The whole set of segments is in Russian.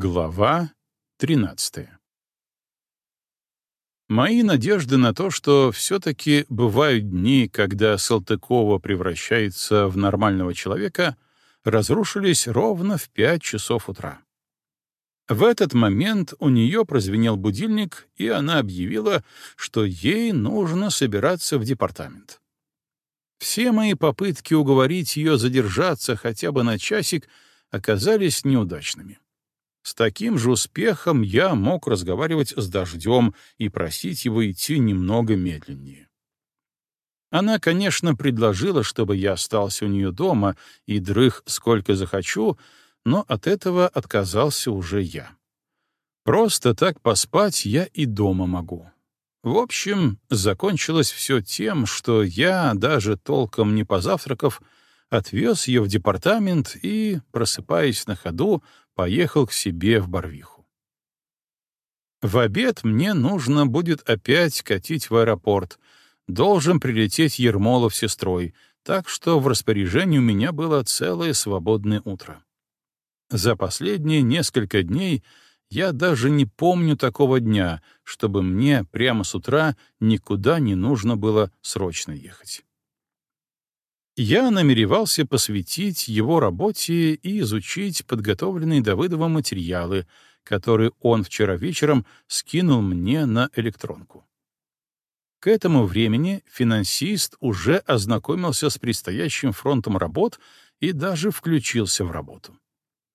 Глава 13 Мои надежды на то, что все-таки бывают дни, когда Салтыкова превращается в нормального человека, разрушились ровно в пять часов утра. В этот момент у нее прозвенел будильник, и она объявила, что ей нужно собираться в департамент. Все мои попытки уговорить ее задержаться хотя бы на часик оказались неудачными. С таким же успехом я мог разговаривать с дождем и просить его идти немного медленнее. Она, конечно, предложила, чтобы я остался у нее дома и дрых сколько захочу, но от этого отказался уже я. Просто так поспать я и дома могу. В общем, закончилось все тем, что я, даже толком не позавтракав, отвез ее в департамент и, просыпаясь на ходу, поехал к себе в Барвиху. В обед мне нужно будет опять катить в аэропорт. Должен прилететь Ермолов с сестрой, так что в распоряжении у меня было целое свободное утро. За последние несколько дней я даже не помню такого дня, чтобы мне прямо с утра никуда не нужно было срочно ехать. Я намеревался посвятить его работе и изучить подготовленные Давыдовым материалы, которые он вчера вечером скинул мне на электронку. К этому времени финансист уже ознакомился с предстоящим фронтом работ и даже включился в работу.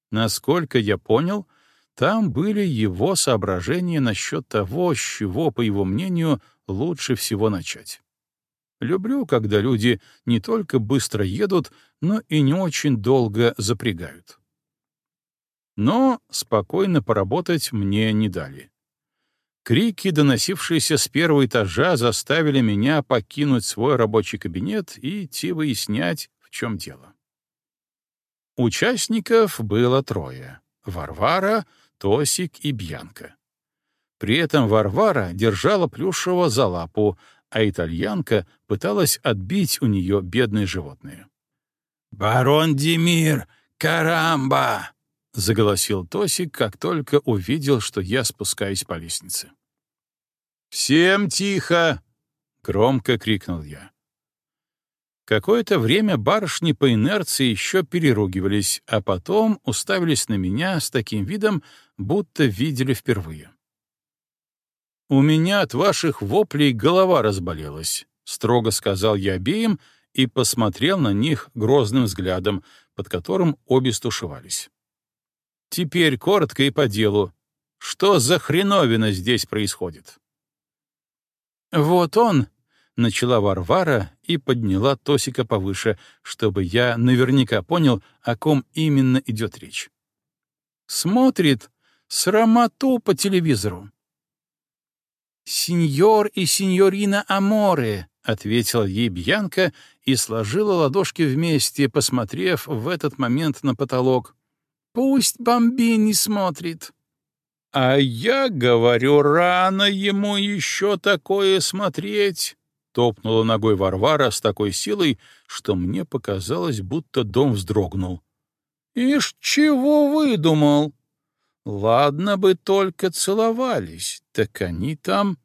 Насколько я понял, там были его соображения насчет того, с чего, по его мнению, лучше всего начать. Люблю, когда люди не только быстро едут, но и не очень долго запрягают. Но спокойно поработать мне не дали. Крики, доносившиеся с первого этажа, заставили меня покинуть свой рабочий кабинет и идти выяснять, в чем дело. Участников было трое — Варвара, Тосик и Бьянка. При этом Варвара держала Плюшева за лапу, а итальянка пыталась отбить у нее бедное животное. «Барон Демир! Карамба!» — заголосил Тосик, как только увидел, что я спускаюсь по лестнице. «Всем тихо!» — громко крикнул я. Какое-то время барышни по инерции еще переругивались, а потом уставились на меня с таким видом, будто видели впервые. «У меня от ваших воплей голова разболелась», — строго сказал я обеим и посмотрел на них грозным взглядом, под которым обе стушевались. «Теперь коротко и по делу. Что за хреновина здесь происходит?» «Вот он», — начала Варвара и подняла Тосика повыше, чтобы я наверняка понял, о ком именно идет речь. «Смотрит срамоту по телевизору». «Сеньор и сеньорина Аморе», — ответила ей Бьянка и сложила ладошки вместе, посмотрев в этот момент на потолок. «Пусть Бомбини смотрит». «А я говорю, рано ему еще такое смотреть», Топнула ногой Варвара с такой силой, что мне показалось, будто дом вздрогнул. «Ишь, чего выдумал? Ладно бы только целовались, так они там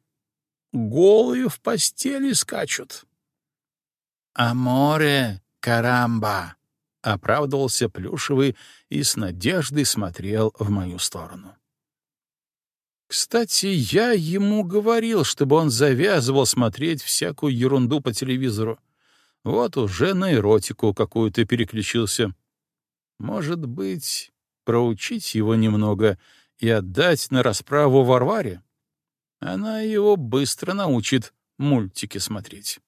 голые в постели скачут». «А море, карамба!» — оправдывался Плюшевый и с надеждой смотрел в мою сторону. Кстати, я ему говорил, чтобы он завязывал смотреть всякую ерунду по телевизору. Вот уже на эротику какую-то переключился. Может быть, проучить его немного и отдать на расправу Варваре? Она его быстро научит мультики смотреть.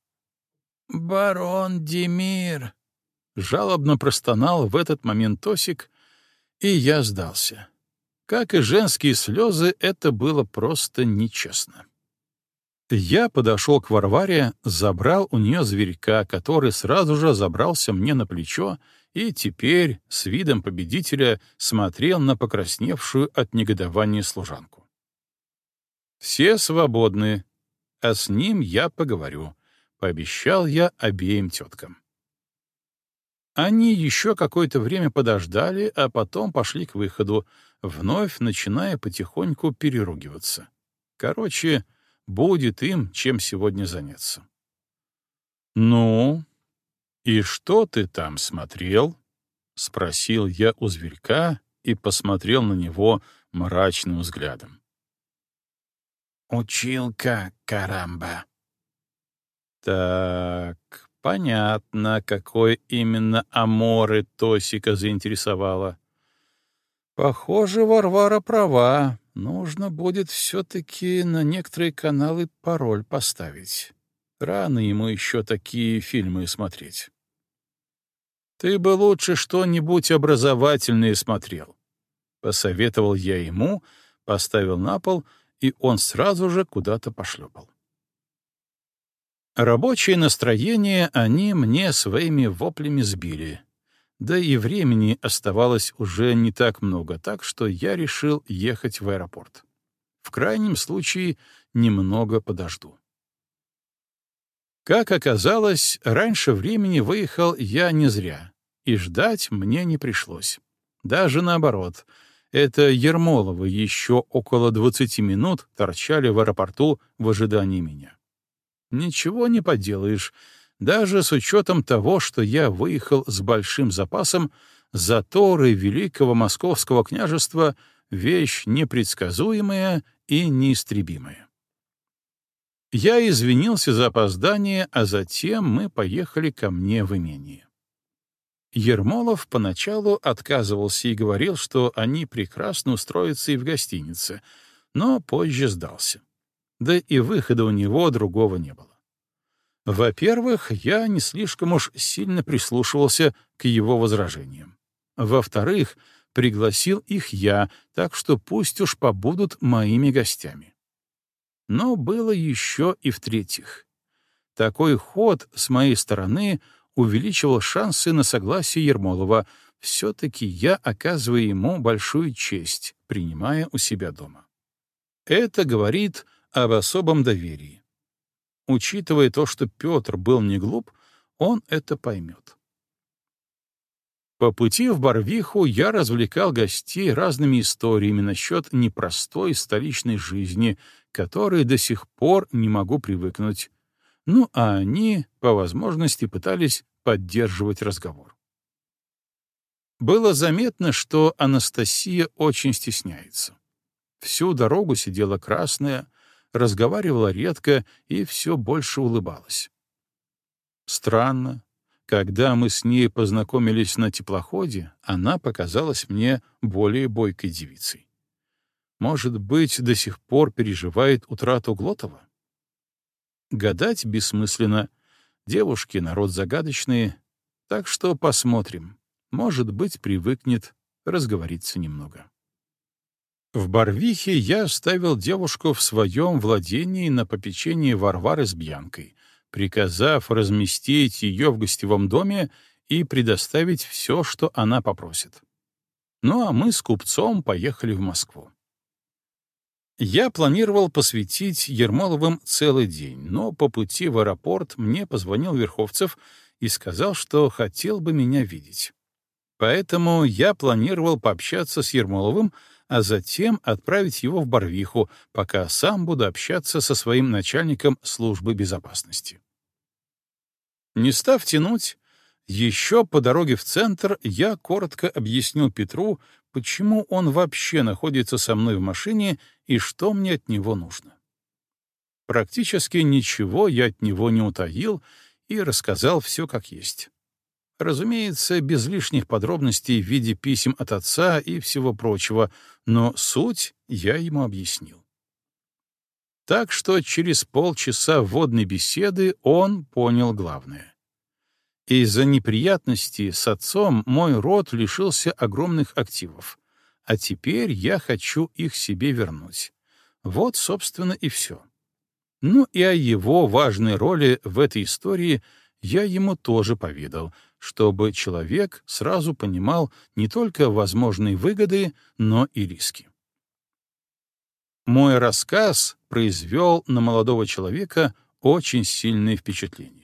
«Барон Демир!» — жалобно простонал в этот момент Тосик, и я сдался. Как и женские слезы, это было просто нечестно. Я подошел к Варваре, забрал у нее зверька, который сразу же забрался мне на плечо и теперь с видом победителя смотрел на покрасневшую от негодования служанку. «Все свободны, а с ним я поговорю», — пообещал я обеим теткам. Они еще какое-то время подождали, а потом пошли к выходу, вновь начиная потихоньку переругиваться. Короче, будет им чем сегодня заняться. «Ну, и что ты там смотрел?» — спросил я у зверька и посмотрел на него мрачным взглядом. «Училка, карамба!» «Так, понятно, какой именно Аморы Тосика заинтересовало. Похоже, Варвара права. Нужно будет все-таки на некоторые каналы пароль поставить. Рано ему еще такие фильмы смотреть. Ты бы лучше что-нибудь образовательное смотрел. Посоветовал я ему, поставил на пол, и он сразу же куда-то пошлепал. Рабочее настроение они мне своими воплями сбили. Да и времени оставалось уже не так много, так что я решил ехать в аэропорт. В крайнем случае, немного подожду. Как оказалось, раньше времени выехал я не зря, и ждать мне не пришлось. Даже наоборот, это Ермоловы еще около 20 минут торчали в аэропорту в ожидании меня. Ничего не поделаешь, даже с учетом того, что я выехал с большим запасом, заторы Великого Московского княжества — вещь непредсказуемая и неистребимая. Я извинился за опоздание, а затем мы поехали ко мне в имение. Ермолов поначалу отказывался и говорил, что они прекрасно устроятся и в гостинице, но позже сдался. Да и выхода у него другого не было. Во-первых, я не слишком уж сильно прислушивался к его возражениям. Во-вторых, пригласил их я, так что пусть уж побудут моими гостями. Но было еще и в-третьих. Такой ход с моей стороны увеличивал шансы на согласие Ермолова. Все-таки я оказываю ему большую честь, принимая у себя дома. Это говорит об особом доверии. Учитывая то, что Петр был не глуп, он это поймет. По пути в Барвиху я развлекал гостей разными историями насчет непростой столичной жизни, которой до сих пор не могу привыкнуть. Ну, а они, по возможности, пытались поддерживать разговор. Было заметно, что Анастасия очень стесняется. Всю дорогу сидела красная, разговаривала редко и все больше улыбалась. Странно, когда мы с ней познакомились на теплоходе, она показалась мне более бойкой девицей. Может быть, до сих пор переживает утрату Глотова? Гадать бессмысленно. Девушки — народ загадочные. Так что посмотрим. Может быть, привыкнет разговориться немного. В Барвихе я оставил девушку в своем владении на попечении Варвары с Бьянкой, приказав разместить ее в гостевом доме и предоставить все, что она попросит. Ну а мы с купцом поехали в Москву. Я планировал посвятить Ермоловым целый день, но по пути в аэропорт мне позвонил Верховцев и сказал, что хотел бы меня видеть. Поэтому я планировал пообщаться с Ермоловым, а затем отправить его в Барвиху, пока сам буду общаться со своим начальником службы безопасности. Не став тянуть, еще по дороге в центр я коротко объяснил Петру, почему он вообще находится со мной в машине и что мне от него нужно. Практически ничего я от него не утаил и рассказал все как есть. Разумеется, без лишних подробностей в виде писем от отца и всего прочего, но суть я ему объяснил. Так что через полчаса вводной беседы он понял главное. Из-за неприятностей с отцом мой род лишился огромных активов, а теперь я хочу их себе вернуть. Вот, собственно, и все. Ну и о его важной роли в этой истории я ему тоже поведал — чтобы человек сразу понимал не только возможные выгоды, но и риски. Мой рассказ произвел на молодого человека очень сильное впечатление.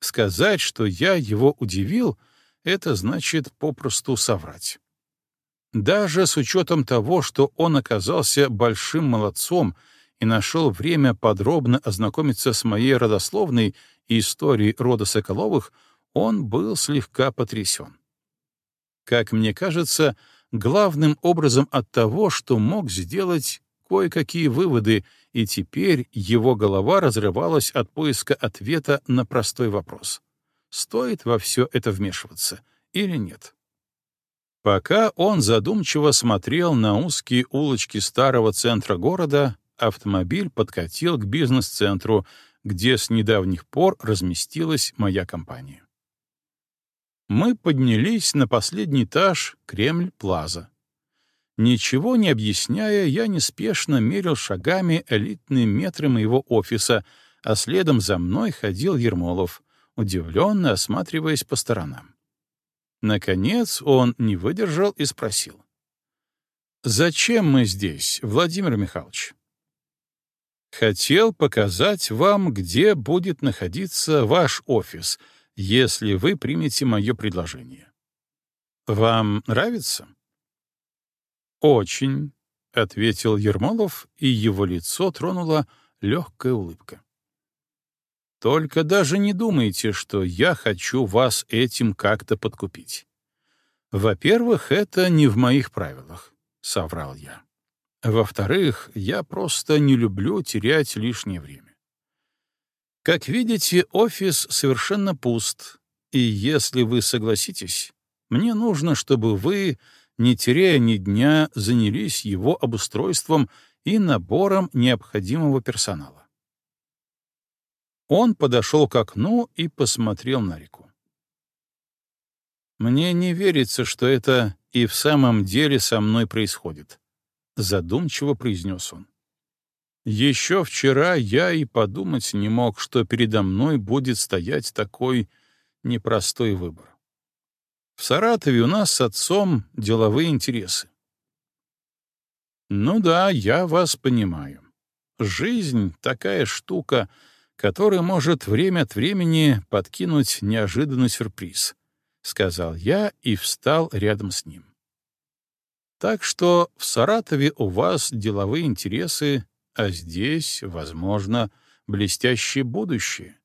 Сказать, что я его удивил, это значит попросту соврать. Даже с учетом того, что он оказался большим молодцом и нашел время подробно ознакомиться с моей родословной и историей рода Соколовых, он был слегка потрясен. Как мне кажется, главным образом от того, что мог сделать кое-какие выводы, и теперь его голова разрывалась от поиска ответа на простой вопрос. Стоит во все это вмешиваться или нет? Пока он задумчиво смотрел на узкие улочки старого центра города, автомобиль подкатил к бизнес-центру, где с недавних пор разместилась моя компания. Мы поднялись на последний этаж Кремль-Плаза. Ничего не объясняя, я неспешно мерил шагами элитные метры моего офиса, а следом за мной ходил Ермолов, удивленно осматриваясь по сторонам. Наконец он не выдержал и спросил. «Зачем мы здесь, Владимир Михайлович?» «Хотел показать вам, где будет находиться ваш офис, если вы примете мое предложение. Вам нравится?» «Очень», — ответил Ермолов, и его лицо тронула легкая улыбка. Только даже не думайте, что я хочу вас этим как-то подкупить. Во-первых, это не в моих правилах, — соврал я. Во-вторых, я просто не люблю терять лишнее время. Как видите, офис совершенно пуст, и если вы согласитесь, мне нужно, чтобы вы, не теряя ни дня, занялись его обустройством и набором необходимого персонала. Он подошел к окну и посмотрел на реку. «Мне не верится, что это и в самом деле со мной происходит», — задумчиво произнес он. «Еще вчера я и подумать не мог, что передо мной будет стоять такой непростой выбор. В Саратове у нас с отцом деловые интересы. Ну да, я вас понимаю. Жизнь — такая штука — который может время от времени подкинуть неожиданный сюрприз, — сказал я и встал рядом с ним. Так что в Саратове у вас деловые интересы, а здесь, возможно, блестящее будущее,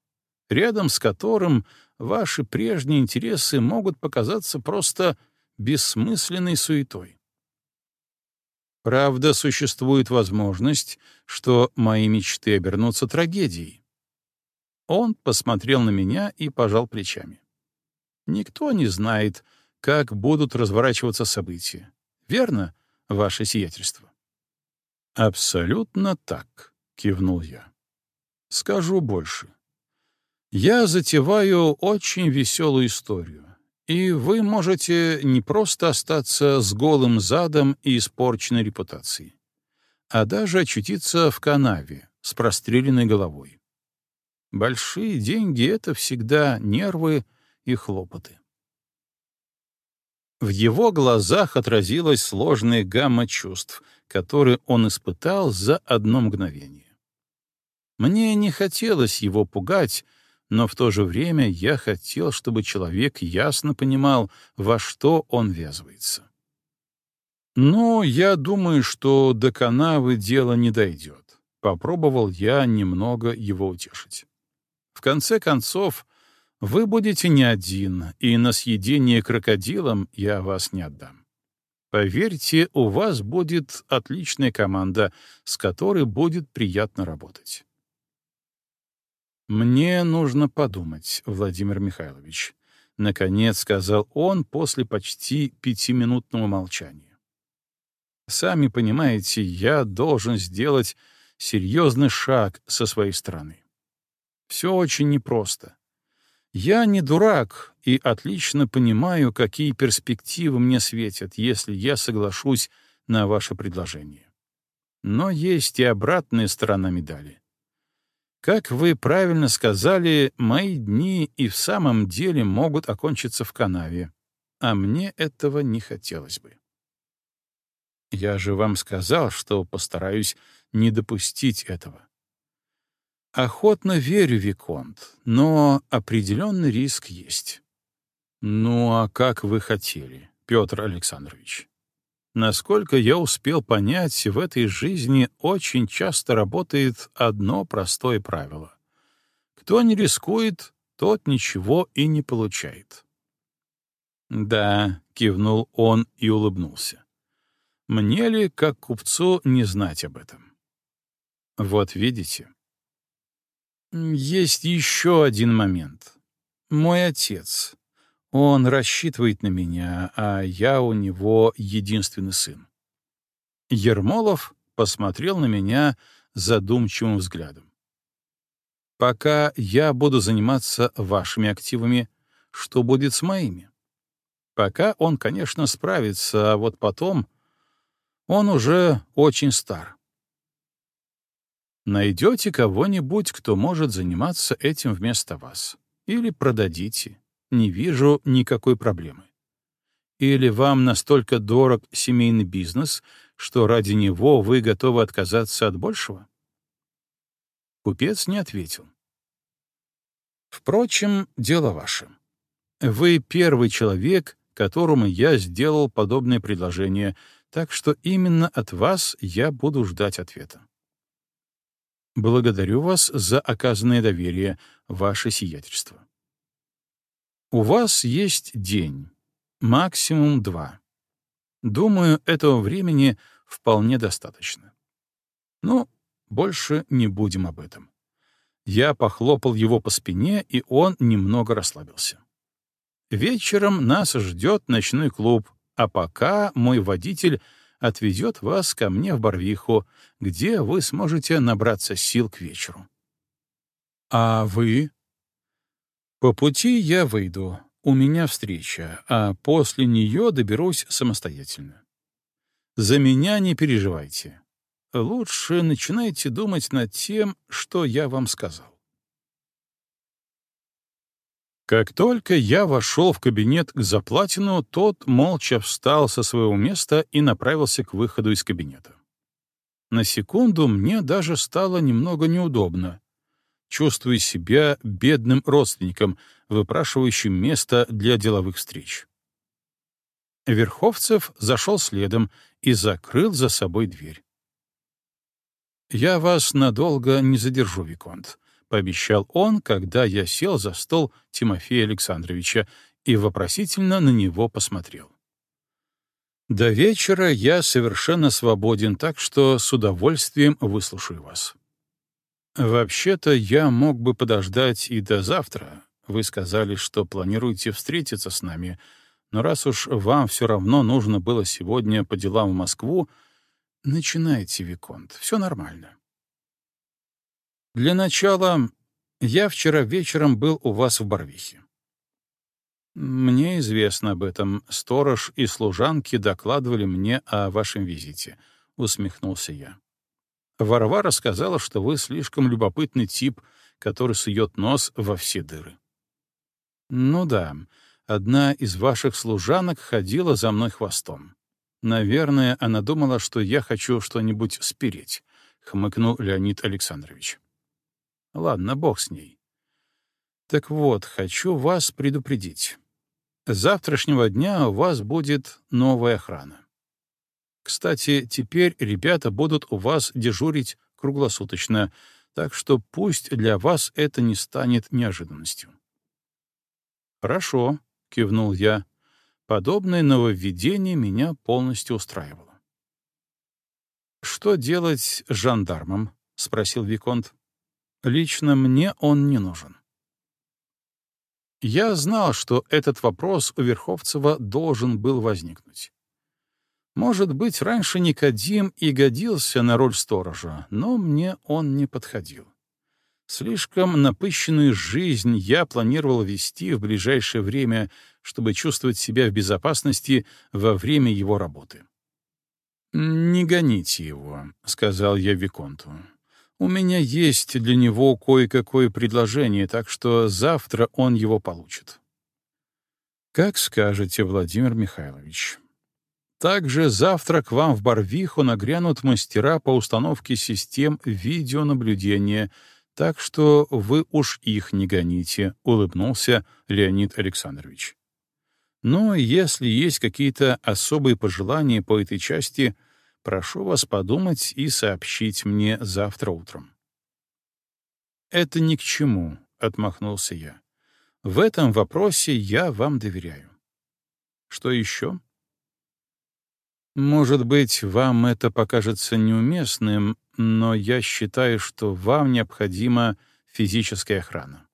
рядом с которым ваши прежние интересы могут показаться просто бессмысленной суетой. Правда, существует возможность, что мои мечты обернутся трагедией. Он посмотрел на меня и пожал плечами. Никто не знает, как будут разворачиваться события. Верно, ваше сиятельство? Абсолютно так, кивнул я. Скажу больше. Я затеваю очень веселую историю, и вы можете не просто остаться с голым задом и испорченной репутацией, а даже очутиться в канаве с простреленной головой. Большие деньги — это всегда нервы и хлопоты. В его глазах отразилась сложная гамма чувств, которые он испытал за одно мгновение. Мне не хотелось его пугать, но в то же время я хотел, чтобы человек ясно понимал, во что он ввязывается. Но я думаю, что до канавы дело не дойдет. Попробовал я немного его утешить. В конце концов, вы будете не один, и на съедение крокодилам я вас не отдам. Поверьте, у вас будет отличная команда, с которой будет приятно работать. «Мне нужно подумать, Владимир Михайлович», — наконец сказал он после почти пятиминутного молчания. «Сами понимаете, я должен сделать серьезный шаг со своей стороны. Все очень непросто. Я не дурак и отлично понимаю, какие перспективы мне светят, если я соглашусь на ваше предложение. Но есть и обратная сторона медали. Как вы правильно сказали, мои дни и в самом деле могут окончиться в канаве, а мне этого не хотелось бы. Я же вам сказал, что постараюсь не допустить этого. Охотно верю, Виконт, но определенный риск есть. Ну а как вы хотели, Петр Александрович? Насколько я успел понять, в этой жизни очень часто работает одно простое правило. Кто не рискует, тот ничего и не получает. «Да», — кивнул он и улыбнулся. «Мне ли, как купцу, не знать об этом?» «Вот видите?» «Есть еще один момент. Мой отец, он рассчитывает на меня, а я у него единственный сын. Ермолов посмотрел на меня задумчивым взглядом. Пока я буду заниматься вашими активами, что будет с моими? Пока он, конечно, справится, а вот потом он уже очень стар. Найдете кого-нибудь, кто может заниматься этим вместо вас. Или продадите не вижу никакой проблемы. Или вам настолько дорог семейный бизнес, что ради него вы готовы отказаться от большего? Купец не ответил. Впрочем, дело ваше. Вы первый человек, которому я сделал подобное предложение, так что именно от вас я буду ждать ответа. Благодарю вас за оказанное доверие, ваше сиятельство. У вас есть день, максимум два. Думаю, этого времени вполне достаточно. Ну, больше не будем об этом. Я похлопал его по спине, и он немного расслабился. Вечером нас ждет ночной клуб, а пока мой водитель отвезет вас ко мне в Барвиху, где вы сможете набраться сил к вечеру. А вы? По пути я выйду, у меня встреча, а после нее доберусь самостоятельно. За меня не переживайте. Лучше начинайте думать над тем, что я вам сказал. Как только я вошел в кабинет к Заплатину, тот молча встал со своего места и направился к выходу из кабинета. На секунду мне даже стало немного неудобно чувствуя себя бедным родственником, выпрашивающим место для деловых встреч. Верховцев зашел следом и закрыл за собой дверь. «Я вас надолго не задержу, Виконт», — пообещал он, когда я сел за стол Тимофея Александровича и вопросительно на него посмотрел. «До вечера я совершенно свободен, так что с удовольствием выслушаю вас». «Вообще-то я мог бы подождать и до завтра. Вы сказали, что планируете встретиться с нами, но раз уж вам все равно нужно было сегодня по делам в Москву, начинайте, Виконт, все нормально». «Для начала, я вчера вечером был у вас в Барвихе. Мне известно об этом. Сторож и служанки докладывали мне о вашем визите», — усмехнулся я. Варвара сказала, что вы слишком любопытный тип, который сует нос во все дыры. Ну да, одна из ваших служанок ходила за мной хвостом. Наверное, она думала, что я хочу что-нибудь спереть, — хмыкнул Леонид Александрович. Ладно, бог с ней. Так вот, хочу вас предупредить. С завтрашнего дня у вас будет новая охрана. Кстати, теперь ребята будут у вас дежурить круглосуточно, так что пусть для вас это не станет неожиданностью. «Хорошо», — кивнул я. Подобное нововведение меня полностью устраивало. «Что делать с жандармом?» — спросил Виконт. «Лично мне он не нужен». Я знал, что этот вопрос у Верховцева должен был возникнуть. Может быть, раньше Никодим и годился на роль сторожа, но мне он не подходил. Слишком напыщенную жизнь я планировал вести в ближайшее время, чтобы чувствовать себя в безопасности во время его работы. «Не гоните его», — сказал я Виконту. «У меня есть для него кое-какое предложение, так что завтра он его получит». «Как скажете, Владимир Михайлович». Также завтра к вам в Барвиху нагрянут мастера по установке систем видеонаблюдения, так что вы уж их не гоните, — улыбнулся Леонид Александрович. Но если есть какие-то особые пожелания по этой части, прошу вас подумать и сообщить мне завтра утром. «Это ни к чему», — отмахнулся я. «В этом вопросе я вам доверяю». «Что еще?» «Может быть, вам это покажется неуместным, но я считаю, что вам необходима физическая охрана.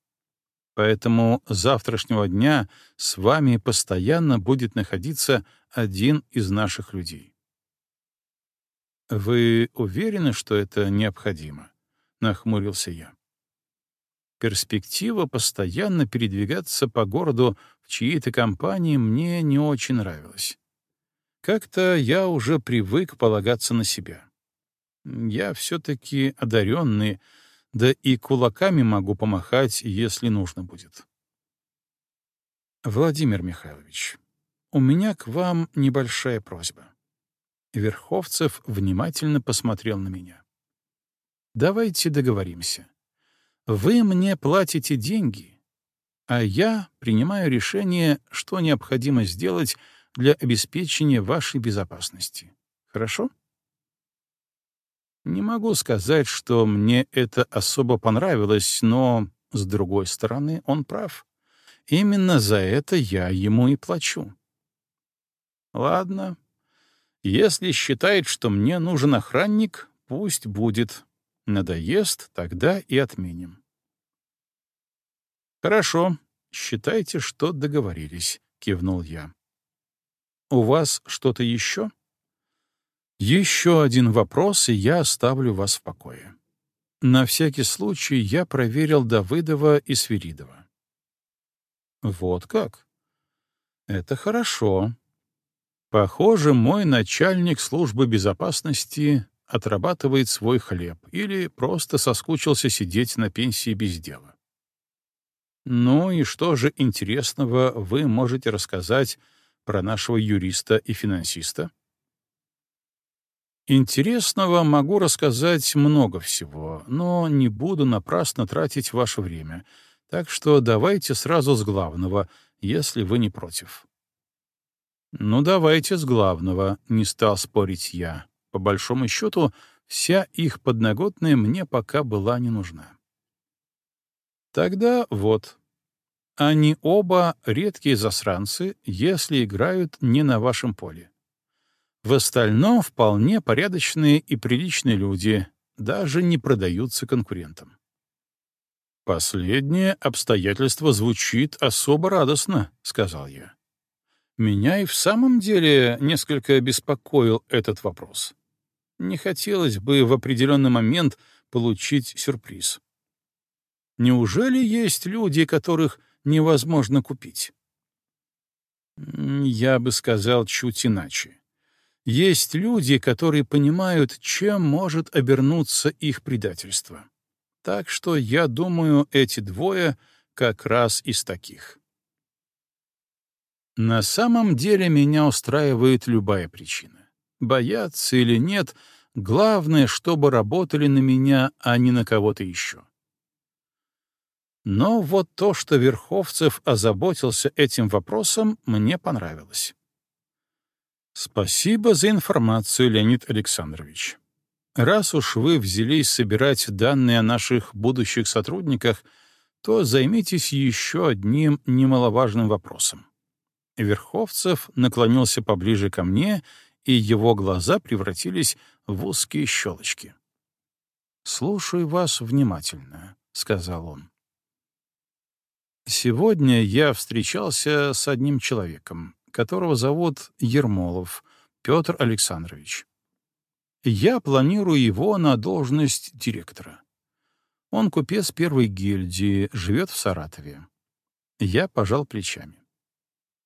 Поэтому с завтрашнего дня с вами постоянно будет находиться один из наших людей. «Вы уверены, что это необходимо?» — нахмурился я. Перспектива постоянно передвигаться по городу в чьей-то компании мне не очень нравилась. Как-то я уже привык полагаться на себя. Я все-таки одаренный, да и кулаками могу помахать, если нужно будет. Владимир Михайлович, у меня к вам небольшая просьба. Верховцев внимательно посмотрел на меня. Давайте договоримся. Вы мне платите деньги, а я принимаю решение, что необходимо сделать для обеспечения вашей безопасности. Хорошо? Не могу сказать, что мне это особо понравилось, но, с другой стороны, он прав. Именно за это я ему и плачу. Ладно. Если считает, что мне нужен охранник, пусть будет. Надоест, тогда и отменим. Хорошо. Считайте, что договорились, кивнул я. У вас что-то еще? Еще один вопрос, и я оставлю вас в покое. На всякий случай я проверил Давыдова и Свиридова. Вот как? Это хорошо. Похоже, мой начальник службы безопасности отрабатывает свой хлеб или просто соскучился сидеть на пенсии без дела. Ну и что же интересного вы можете рассказать про нашего юриста и финансиста? Интересного могу рассказать много всего, но не буду напрасно тратить ваше время, так что давайте сразу с главного, если вы не против. Ну, давайте с главного, не стал спорить я. По большому счету, вся их подноготная мне пока была не нужна. Тогда вот. Они оба редкие засранцы, если играют не на вашем поле. В остальном вполне порядочные и приличные люди, даже не продаются конкурентам. «Последнее обстоятельство звучит особо радостно», — сказал я. Меня и в самом деле несколько беспокоил этот вопрос. Не хотелось бы в определенный момент получить сюрприз. Неужели есть люди, которых невозможно купить? Я бы сказал чуть иначе. Есть люди, которые понимают, чем может обернуться их предательство. Так что я думаю, эти двое как раз из таких. На самом деле меня устраивает любая причина. Бояться или нет, главное, чтобы работали на меня, а не на кого-то еще. Но вот то, что Верховцев озаботился этим вопросом, мне понравилось. Спасибо за информацию, Леонид Александрович. Раз уж вы взялись собирать данные о наших будущих сотрудниках, то займитесь еще одним немаловажным вопросом. Верховцев наклонился поближе ко мне, и его глаза превратились в узкие щелочки. «Слушаю вас внимательно», — сказал он. «Сегодня я встречался с одним человеком, которого зовут Ермолов Петр Александрович. Я планирую его на должность директора. Он купец первой гильдии, живет в Саратове. Я пожал плечами.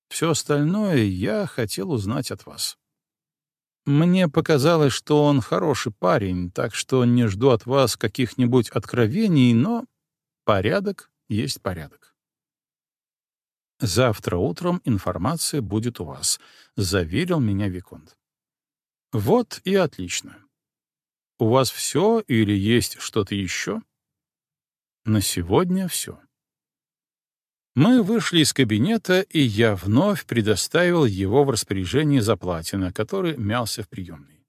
Все остальное я хотел узнать от вас. Мне показалось, что он хороший парень, так что не жду от вас каких-нибудь откровений, но порядок есть порядок. Завтра утром информация будет у вас, заверил меня Виконт. Вот и отлично. У вас все или есть что-то еще? На сегодня все. Мы вышли из кабинета, и я вновь предоставил его в распоряжение Заплатина, который мялся в приемной.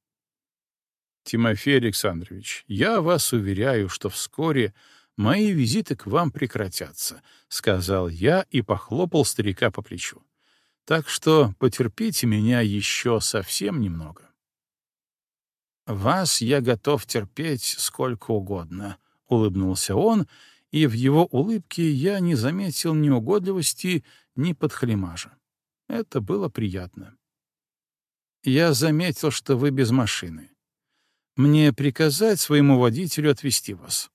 Тимофей Александрович, я вас уверяю, что вскоре мои визиты к вам прекратятся, — сказал я и похлопал старика по плечу. Так что потерпите меня еще совсем немного. «Вас я готов терпеть сколько угодно», — улыбнулся он, и в его улыбке я не заметил ни угодливости, ни подхалимажа. Это было приятно. «Я заметил, что вы без машины. Мне приказать своему водителю отвезти вас?»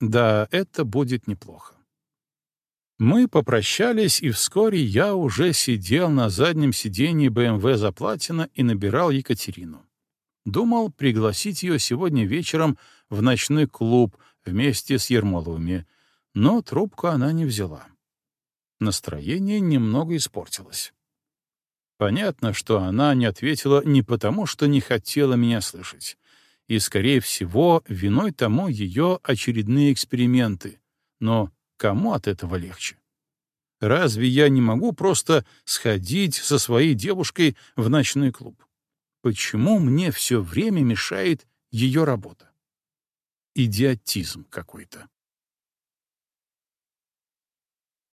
«Да, это будет неплохо». Мы попрощались, и вскоре я уже сидел на заднем сиденье БМВ Заплатина и набирал Екатерину. Думал пригласить ее сегодня вечером в ночной клуб вместе с Ермоловыми, но трубку она не взяла. Настроение немного испортилось. Понятно, что она не ответила не потому, что не хотела меня слышать. И, скорее всего, виной тому ее очередные эксперименты. Но Кому от этого легче? Разве я не могу просто сходить со своей девушкой в ночной клуб? Почему мне все время мешает ее работа? Идиотизм какой-то.